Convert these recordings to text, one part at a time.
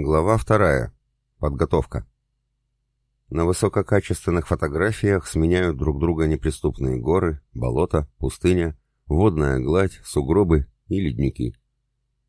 Глава вторая. Подготовка. На высококачественных фотографиях сменяют друг друга неприступные горы, болота, пустыня, водная гладь, сугробы и ледники.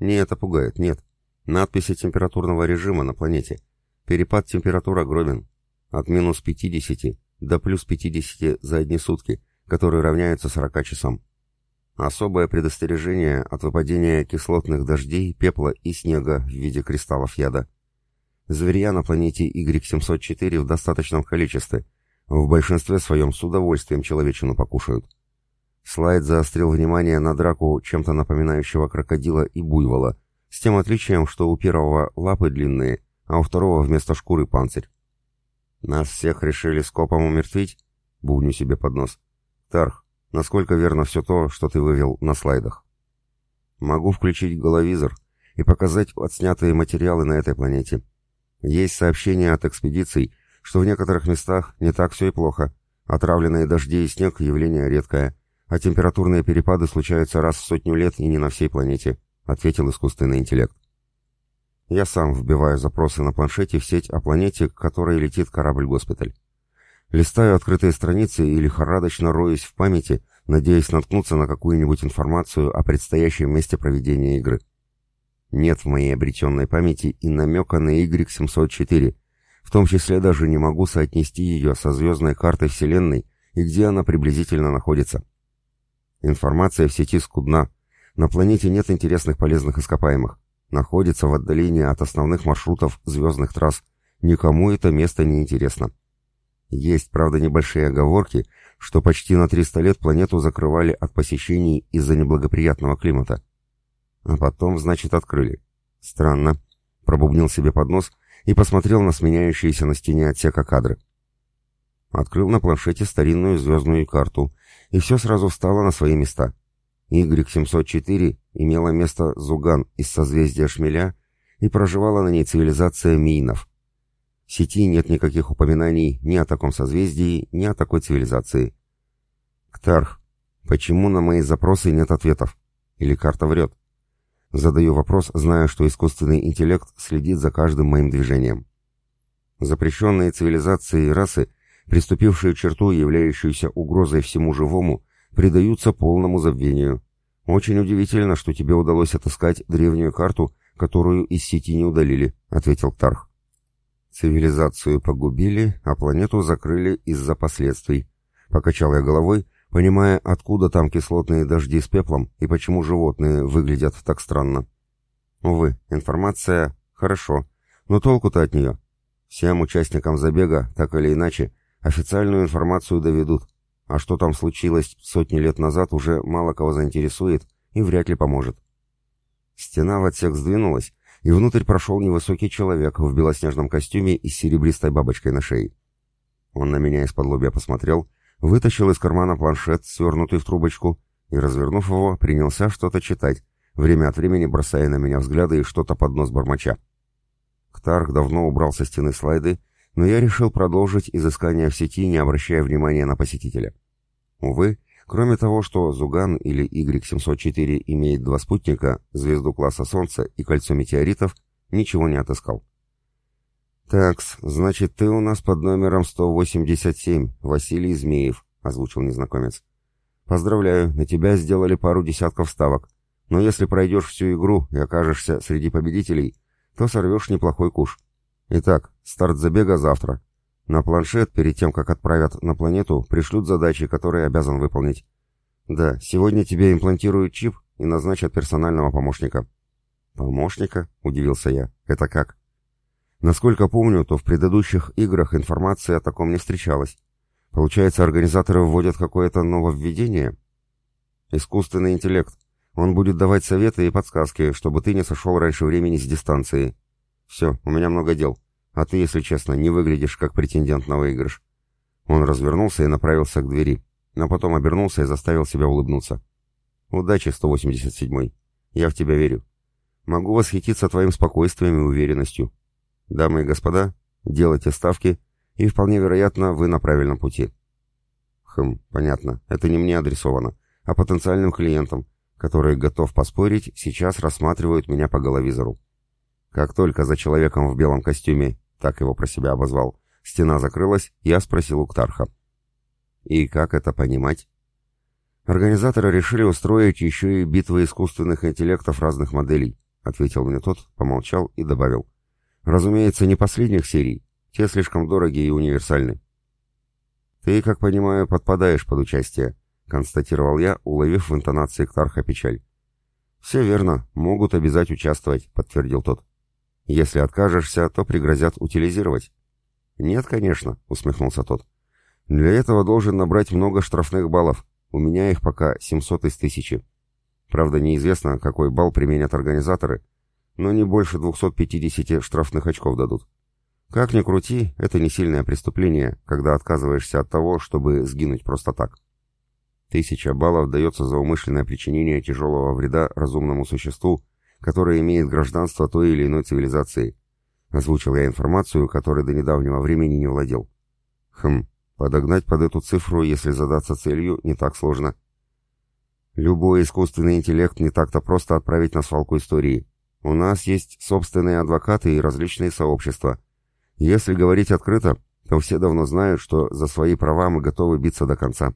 Не это пугает, нет. Надписи температурного режима на планете. Перепад температур огромен. От минус 50 до плюс 50 за одни сутки, которые равняются 40 часам. Особое предостережение от выпадения кислотных дождей, пепла и снега в виде кристаллов яда. Зверья на планете Y704 в достаточном количестве. В большинстве своем с удовольствием человечину покушают. Слайд заострил внимание на драку чем-то напоминающего крокодила и буйвола, с тем отличием, что у первого лапы длинные, а у второго вместо шкуры панцирь. «Нас всех решили скопом умертвить?» — бубню себе под нос. «Тарх, насколько верно все то, что ты вывел на слайдах?» «Могу включить головизор и показать отснятые материалы на этой планете. Есть сообщения от экспедиций, что в некоторых местах не так все и плохо. Отравленные дожди и снег — явление редкое, а температурные перепады случаются раз в сотню лет и не на всей планете», — ответил искусственный интеллект. Я сам вбиваю запросы на планшете в сеть о планете, к которой летит корабль-госпиталь. Листаю открытые страницы и лихорадочно роюсь в памяти, надеясь наткнуться на какую-нибудь информацию о предстоящем месте проведения игры. Нет в моей обретенной памяти и намека на Y704, в том числе даже не могу соотнести ее со звездной картой Вселенной и где она приблизительно находится. Информация в сети скудна, на планете нет интересных полезных ископаемых находится в отдалении от основных маршрутов звездных трасс. Никому это место не интересно. Есть, правда, небольшие оговорки, что почти на 300 лет планету закрывали от посещений из-за неблагоприятного климата. А потом, значит, открыли. Странно. Пробубнил себе под нос и посмотрел на сменяющиеся на стене отсека кадры. Открыл на планшете старинную звездную карту, и все сразу встало на свои места. Y-704 имела место Зуган из созвездия Шмеля и проживала на ней цивилизация Мийнов. Сети нет никаких упоминаний ни о таком созвездии, ни о такой цивилизации. Ктарх, почему на мои запросы нет ответов? Или карта врет? Задаю вопрос, зная, что искусственный интеллект следит за каждым моим движением. Запрещенные цивилизации и расы, приступившие черту, являющуюся угрозой всему живому, предаются полному забвению. Очень удивительно, что тебе удалось отыскать древнюю карту, которую из сети не удалили, ответил Тарх. Цивилизацию погубили, а планету закрыли из-за последствий. Покачал я головой, понимая, откуда там кислотные дожди с пеплом и почему животные выглядят так странно. Увы, информация хорошо, но толку-то от нее. Всем участникам забега, так или иначе, официальную информацию доведут, а что там случилось сотни лет назад, уже мало кого заинтересует и вряд ли поможет. Стена в отсек сдвинулась, и внутрь прошел невысокий человек в белоснежном костюме и с серебристой бабочкой на шее. Он на меня из-под лобья посмотрел, вытащил из кармана планшет, свернутый в трубочку, и, развернув его, принялся что-то читать, время от времени бросая на меня взгляды и что-то под нос бормоча. Ктарх давно убрал со стены слайды, но я решил продолжить изыскание в сети, не обращая внимания на посетителя. Увы, кроме того, что Зуган или Y704 имеет два спутника, звезду класса Солнца и кольцо метеоритов, ничего не отыскал. «Такс, значит, ты у нас под номером 187, Василий Змеев», — озвучил незнакомец. «Поздравляю, на тебя сделали пару десятков ставок, но если пройдешь всю игру и окажешься среди победителей, то сорвешь неплохой куш. Итак, старт забега завтра. На планшет, перед тем, как отправят на планету, пришлют задачи, которые обязан выполнить. Да, сегодня тебе имплантируют чип и назначат персонального помощника. Помощника? Удивился я. Это как? Насколько помню, то в предыдущих играх информации о таком не встречалась. Получается, организаторы вводят какое-то нововведение? Искусственный интеллект. Он будет давать советы и подсказки, чтобы ты не сошел раньше времени с дистанции. Все, у меня много дел. А ты, если честно, не выглядишь как претендент на выигрыш. Он развернулся и направился к двери, но потом обернулся и заставил себя улыбнуться. Удачи, 187-й. Я в тебя верю. Могу восхититься твоим спокойствием и уверенностью. Дамы и господа, делайте ставки, и вполне вероятно, вы на правильном пути. Хм, понятно, это не мне адресовано, а потенциальным клиентам, которые, готов поспорить, сейчас рассматривают меня по головизору. Как только за человеком в белом костюме, так его про себя обозвал, стена закрылась, я спросил у Ктарха. И как это понимать? Организаторы решили устроить еще и битвы искусственных интеллектов разных моделей, ответил мне тот, помолчал и добавил. Разумеется, не последних серий, те слишком дорогие и универсальны. Ты, как понимаю, подпадаешь под участие, констатировал я, уловив в интонации Ктарха печаль. «Все верно, могут обязать участвовать», — подтвердил тот. «Если откажешься, то пригрозят утилизировать». «Нет, конечно», — усмехнулся тот. «Для этого должен набрать много штрафных баллов, у меня их пока 700 из тысячи. Правда, неизвестно, какой балл применят организаторы, но не больше 250 штрафных очков дадут. Как ни крути, это не сильное преступление, когда отказываешься от того, чтобы сгинуть просто так. Тысяча баллов дается за умышленное причинение тяжелого вреда разумному существу, которое имеет гражданство той или иной цивилизации. Озвучил я информацию, которой до недавнего времени не владел. Хм, Подогнать под эту цифру, если задаться целью, не так сложно. Любой искусственный интеллект не так-то просто отправить на свалку истории. У нас есть собственные адвокаты и различные сообщества. Если говорить открыто, то все давно знают, что за свои права мы готовы биться до конца.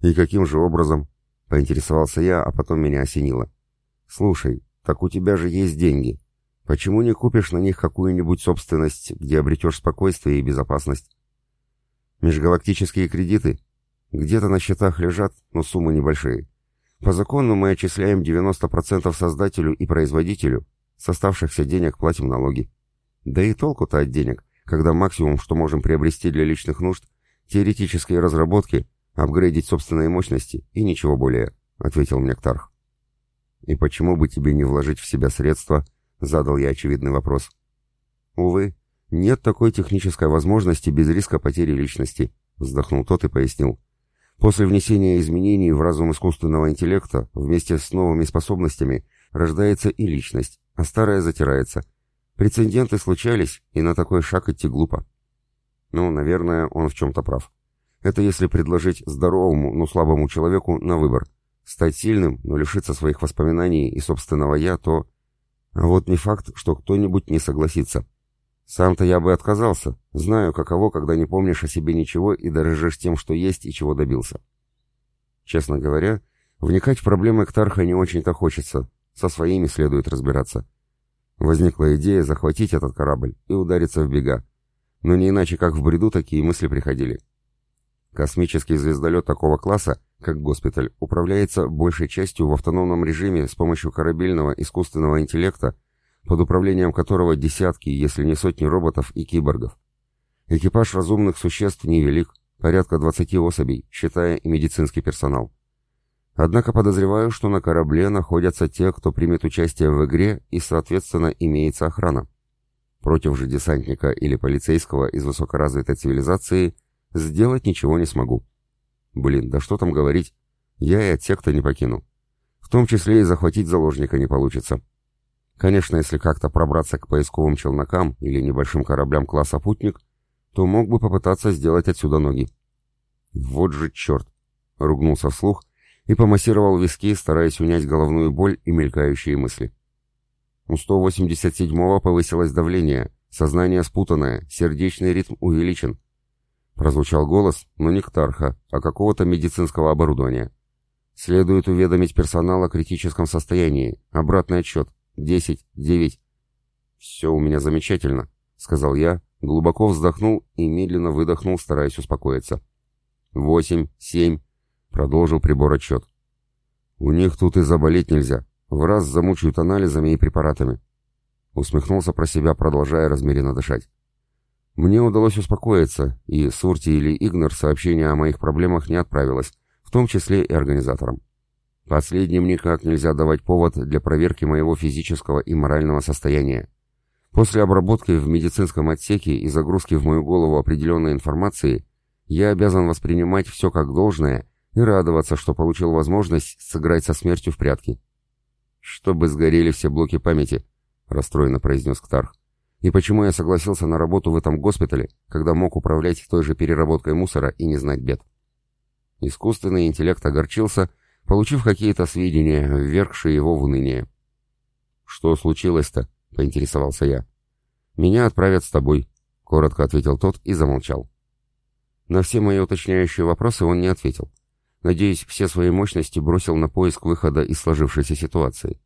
И каким же образом? Поинтересовался я, а потом меня осенило. Слушай, так у тебя же есть деньги. Почему не купишь на них какую-нибудь собственность, где обретешь спокойствие и безопасность? Межгалактические кредиты где-то на счетах лежат, но суммы небольшие. По закону мы отчисляем 90% создателю и производителю, с оставшихся денег платим налоги. Да и толку-то от денег, когда максимум, что можем приобрести для личных нужд, теоретические разработки, апгрейдить собственные мощности и ничего более, ответил мне Ктарх. И почему бы тебе не вложить в себя средства, задал я очевидный вопрос. Увы, «Нет такой технической возможности без риска потери личности», — вздохнул тот и пояснил. «После внесения изменений в разум искусственного интеллекта вместе с новыми способностями рождается и личность, а старая затирается. Прецеденты случались, и на такой шаг идти глупо». Ну, наверное, он в чем-то прав. Это если предложить здоровому, но слабому человеку на выбор. Стать сильным, но лишиться своих воспоминаний и собственного «я», то... А вот не факт, что кто-нибудь не согласится. Сам-то я бы отказался. Знаю, каково, когда не помнишь о себе ничего и дорожишь тем, что есть и чего добился. Честно говоря, вникать в проблемы Ктарха не очень-то хочется. Со своими следует разбираться. Возникла идея захватить этот корабль и удариться в бега. Но не иначе, как в бреду такие мысли приходили. Космический звездолет такого класса, как госпиталь, управляется большей частью в автономном режиме с помощью корабельного искусственного интеллекта под управлением которого десятки, если не сотни роботов и киборгов. Экипаж разумных существ невелик, порядка 20 особей, считая и медицинский персонал. Однако подозреваю, что на корабле находятся те, кто примет участие в игре и, соответственно, имеется охрана. Против же десантника или полицейского из высокоразвитой цивилизации сделать ничего не смогу. Блин, да что там говорить, я и отсек-то не покину. В том числе и захватить заложника не получится. Конечно, если как-то пробраться к поисковым челнокам или небольшим кораблям класса «Путник», то мог бы попытаться сделать отсюда ноги. «Вот же черт!» — ругнулся вслух и помассировал виски, стараясь унять головную боль и мелькающие мысли. У 187-го повысилось давление, сознание спутанное, сердечный ритм увеличен. Прозвучал голос, но не Ктарха, а какого-то медицинского оборудования. Следует уведомить персонал о критическом состоянии. Обратный отчет. Десять, девять. Все у меня замечательно, сказал я, глубоко вздохнул и медленно выдохнул, стараясь успокоиться. Восемь, семь, продолжил прибор отчет. У них тут и заболеть нельзя. В раз замучают анализами и препаратами. Усмехнулся про себя, продолжая размеренно дышать. Мне удалось успокоиться, и Сурти или Игнор сообщение о моих проблемах не отправилось, в том числе и организаторам. Последним никак нельзя давать повод для проверки моего физического и морального состояния. После обработки в медицинском отсеке и загрузки в мою голову определенной информации, я обязан воспринимать все как должное и радоваться, что получил возможность сыграть со смертью в прятки. «Чтобы сгорели все блоки памяти», — расстроенно произнес Ктарх. «И почему я согласился на работу в этом госпитале, когда мог управлять той же переработкой мусора и не знать бед?» Искусственный интеллект огорчился получив какие-то сведения, ввергшие его в уныние. «Что случилось-то?» — поинтересовался я. «Меня отправят с тобой», — коротко ответил тот и замолчал. На все мои уточняющие вопросы он не ответил. Надеюсь, все свои мощности бросил на поиск выхода из сложившейся ситуации.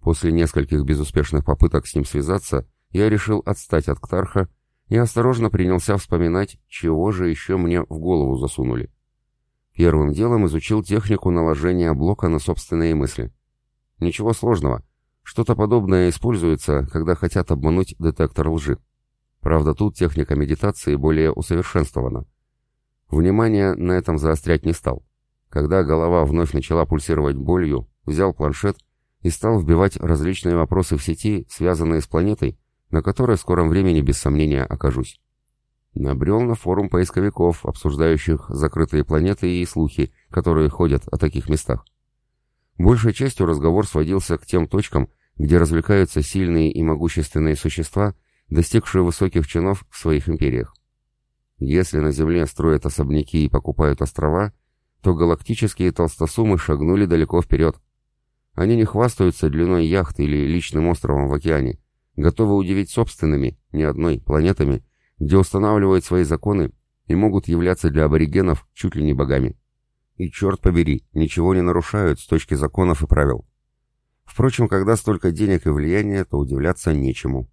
После нескольких безуспешных попыток с ним связаться, я решил отстать от Ктарха и осторожно принялся вспоминать, чего же еще мне в голову засунули. Первым делом изучил технику наложения блока на собственные мысли. Ничего сложного. Что-то подобное используется, когда хотят обмануть детектор лжи. Правда, тут техника медитации более усовершенствована. Внимание на этом заострять не стал. Когда голова вновь начала пульсировать болью, взял планшет и стал вбивать различные вопросы в сети, связанные с планетой, на которой в скором времени без сомнения окажусь. Набрел на форум поисковиков, обсуждающих закрытые планеты и слухи, которые ходят о таких местах. Большей частью разговор сводился к тем точкам, где развлекаются сильные и могущественные существа, достигшие высоких чинов в своих империях. Если на Земле строят особняки и покупают острова, то галактические толстосумы шагнули далеко вперед. Они не хвастаются длиной яхт или личным островом в океане, готовы удивить собственными, не одной, планетами, где устанавливают свои законы и могут являться для аборигенов чуть ли не богами. И черт побери, ничего не нарушают с точки законов и правил. Впрочем, когда столько денег и влияния, то удивляться нечему.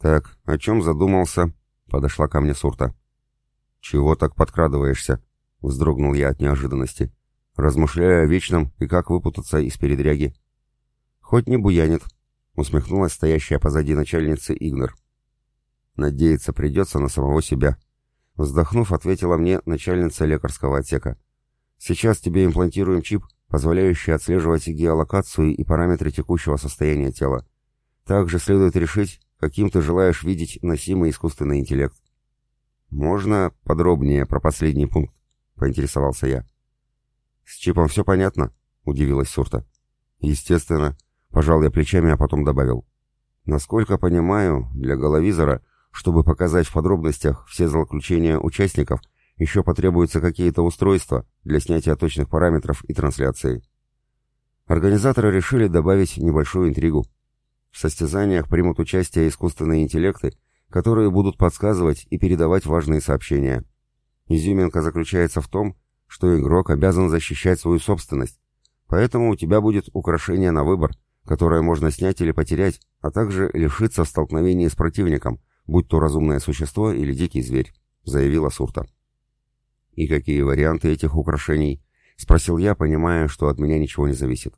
«Так, о чем задумался?» — подошла ко мне Сурта. «Чего так подкрадываешься?» — вздрогнул я от неожиданности. «Размышляя о вечном и как выпутаться из передряги». «Хоть не буянит», — усмехнулась стоящая позади начальницы Игнор. Надеяться придется на самого себя. Вздохнув, ответила мне начальница лекарского отсека. Сейчас тебе имплантируем чип, позволяющий отслеживать геолокацию и параметры текущего состояния тела. Также следует решить, каким ты желаешь видеть носимый искусственный интеллект. «Можно подробнее про последний пункт?» — поинтересовался я. «С чипом все понятно?» — удивилась Сурта. «Естественно», — пожал я плечами, а потом добавил. «Насколько понимаю, для головизора чтобы показать в подробностях все злоключения участников, еще потребуются какие-то устройства для снятия точных параметров и трансляции. Организаторы решили добавить небольшую интригу. В состязаниях примут участие искусственные интеллекты, которые будут подсказывать и передавать важные сообщения. Изюминка заключается в том, что игрок обязан защищать свою собственность, поэтому у тебя будет украшение на выбор, которое можно снять или потерять, а также лишиться в столкновении с противником, будь то разумное существо или дикий зверь», — заявила Сурта. «И какие варианты этих украшений?» — спросил я, понимая, что от меня ничего не зависит.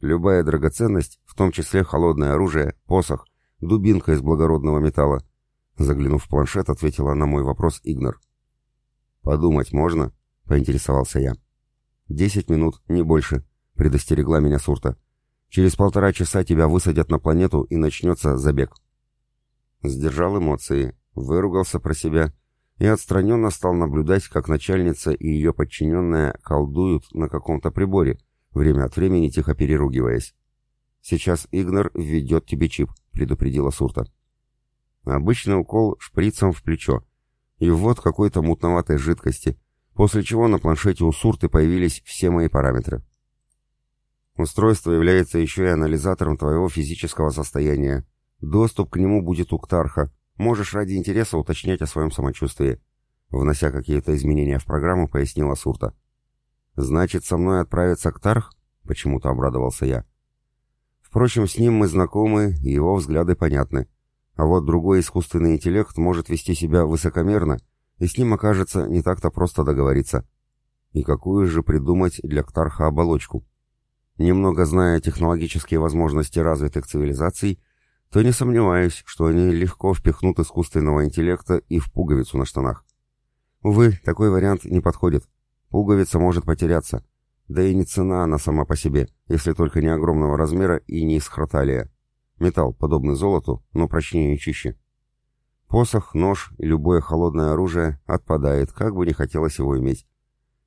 «Любая драгоценность, в том числе холодное оружие, посох, дубинка из благородного металла», — заглянув в планшет, ответила на мой вопрос Игнор. «Подумать можно?» — поинтересовался я. «Десять минут, не больше», — предостерегла меня Сурта. «Через полтора часа тебя высадят на планету и начнется забег». Сдержал эмоции, выругался про себя и отстраненно стал наблюдать, как начальница и ее подчиненная колдуют на каком-то приборе, время от времени тихо переругиваясь. «Сейчас Игнор введет тебе чип», — предупредила Сурта. Обычный укол шприцем в плечо. И ввод какой-то мутноватой жидкости, после чего на планшете у Сурты появились все мои параметры. Устройство является еще и анализатором твоего физического состояния, Доступ к нему будет у Ктарха. Можешь ради интереса уточнять о своем самочувствии. Внося какие-то изменения в программу, пояснила Сурта. «Значит, со мной отправится Ктарх?» — почему-то обрадовался я. Впрочем, с ним мы знакомы, и его взгляды понятны. А вот другой искусственный интеллект может вести себя высокомерно, и с ним окажется не так-то просто договориться. И какую же придумать для Ктарха оболочку? Немного зная технологические возможности развитых цивилизаций, то не сомневаюсь, что они легко впихнут искусственного интеллекта и в пуговицу на штанах. Увы, такой вариант не подходит. Пуговица может потеряться. Да и не цена она сама по себе, если только не огромного размера и не из хроталия. Металл, подобный золоту, но прочнее и чище. Посох, нож и любое холодное оружие отпадает, как бы не хотелось его иметь.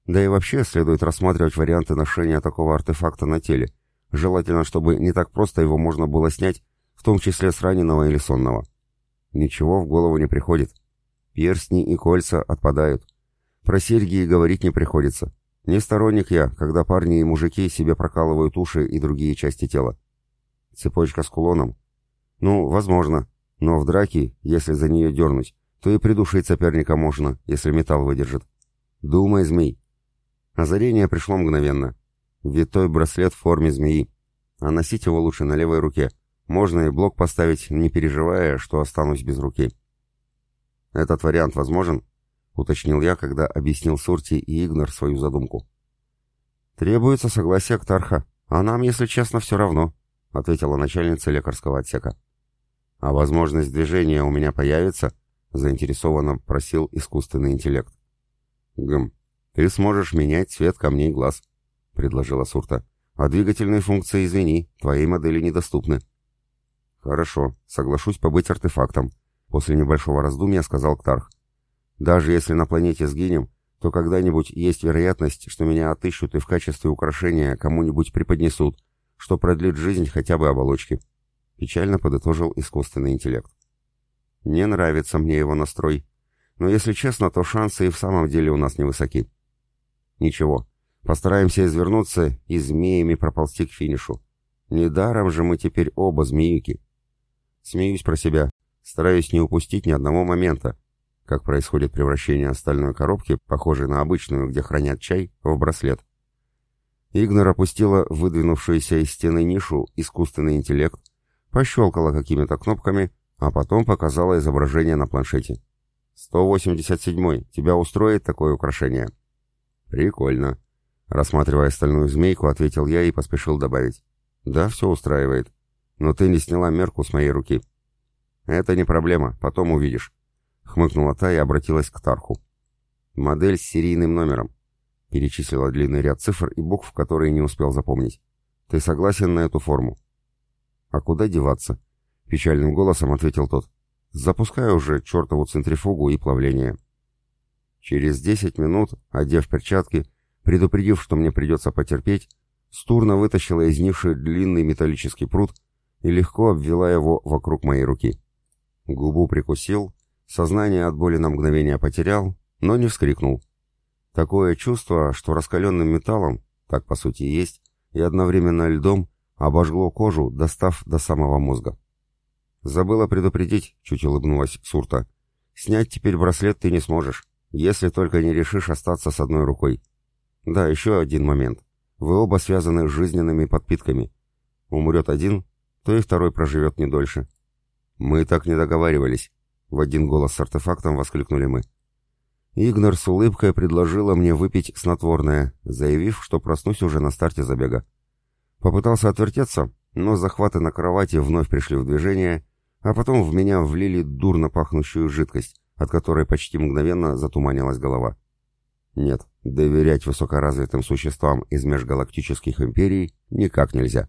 Да и вообще следует рассматривать варианты ношения такого артефакта на теле. Желательно, чтобы не так просто его можно было снять в том числе с раненого или сонного. Ничего в голову не приходит. Перстни и кольца отпадают. Про серьги и говорить не приходится. Не сторонник я, когда парни и мужики себе прокалывают уши и другие части тела. Цепочка с кулоном. Ну, возможно. Но в драке, если за нее дернуть, то и придушить соперника можно, если металл выдержит. Думай, змей. Озарение пришло мгновенно. Витой браслет в форме змеи. А носить его лучше на левой руке. Можно и блок поставить, не переживая, что останусь без руки. Этот вариант возможен? Уточнил я, когда объяснил Сурти и Игнор свою задумку. Требуется согласие Ктарха, а нам, если честно, все равно, ответила начальница лекарского отсека. А возможность движения у меня появится? Заинтересованно просил искусственный интеллект. Гм, ты сможешь менять цвет камней глаз, предложила Сурта. А двигательные функции, извини, твоей модели недоступны. Хорошо, соглашусь побыть артефактом, после небольшого раздумья сказал Ктарх. Даже если на планете сгинем, то когда-нибудь есть вероятность, что меня отыщут и в качестве украшения кому-нибудь преподнесут, что продлит жизнь хотя бы оболочки. Печально подытожил искусственный интеллект. Не нравится мне его настрой. Но если честно, то шансы и в самом деле у нас невысоки. Ничего, постараемся извернуться и змеями проползти к финишу. Недаром же мы теперь оба змеюки. Смеюсь про себя, стараюсь не упустить ни одного момента, как происходит превращение стальной коробки, похожей на обычную, где хранят чай, в браслет. Игнор опустила выдвинувшуюся из стены нишу искусственный интеллект, пощелкала какими-то кнопками, а потом показала изображение на планшете. «187-й, тебя устроит такое украшение?» «Прикольно», Рассматривая стальную змейку, ответил я и поспешил добавить. «Да, все устраивает. Но ты не сняла мерку с моей руки». «Это не проблема, потом увидишь», — хмыкнула та и обратилась к Тарху. «Модель с серийным номером», — перечислила длинный ряд цифр и букв, которые не успел запомнить. «Ты согласен на эту форму?» «А куда деваться?» — печальным голосом ответил тот. «Запускай уже чертову центрифугу и плавление». Через десять минут, одев перчатки, предупредив, что мне придется потерпеть, Стурна вытащила из ниши длинный металлический пруд и легко обвела его вокруг моей руки. Губу прикусил, сознание от боли на мгновение потерял, но не вскрикнул. Такое чувство, что раскаленным металлом, так по сути и есть, и одновременно льдом, обожгло кожу, достав до самого мозга. «Забыла предупредить», — чуть улыбнулась Сурта. «Снять теперь браслет ты не сможешь, если только не решишь остаться с одной рукой. Да, еще один момент. Вы оба связаны с жизненными подпитками. Умрет один, то и второй проживет не дольше. Мы так не договаривались. В один голос с артефактом воскликнули мы. Игнор с улыбкой предложила мне выпить снотворное, заявив, что проснусь уже на старте забега. Попытался отвертеться, но захваты на кровати вновь пришли в движение, а потом в меня влили дурно пахнущую жидкость, от которой почти мгновенно затуманилась голова. Нет, доверять высокоразвитым существам из межгалактических империй никак нельзя.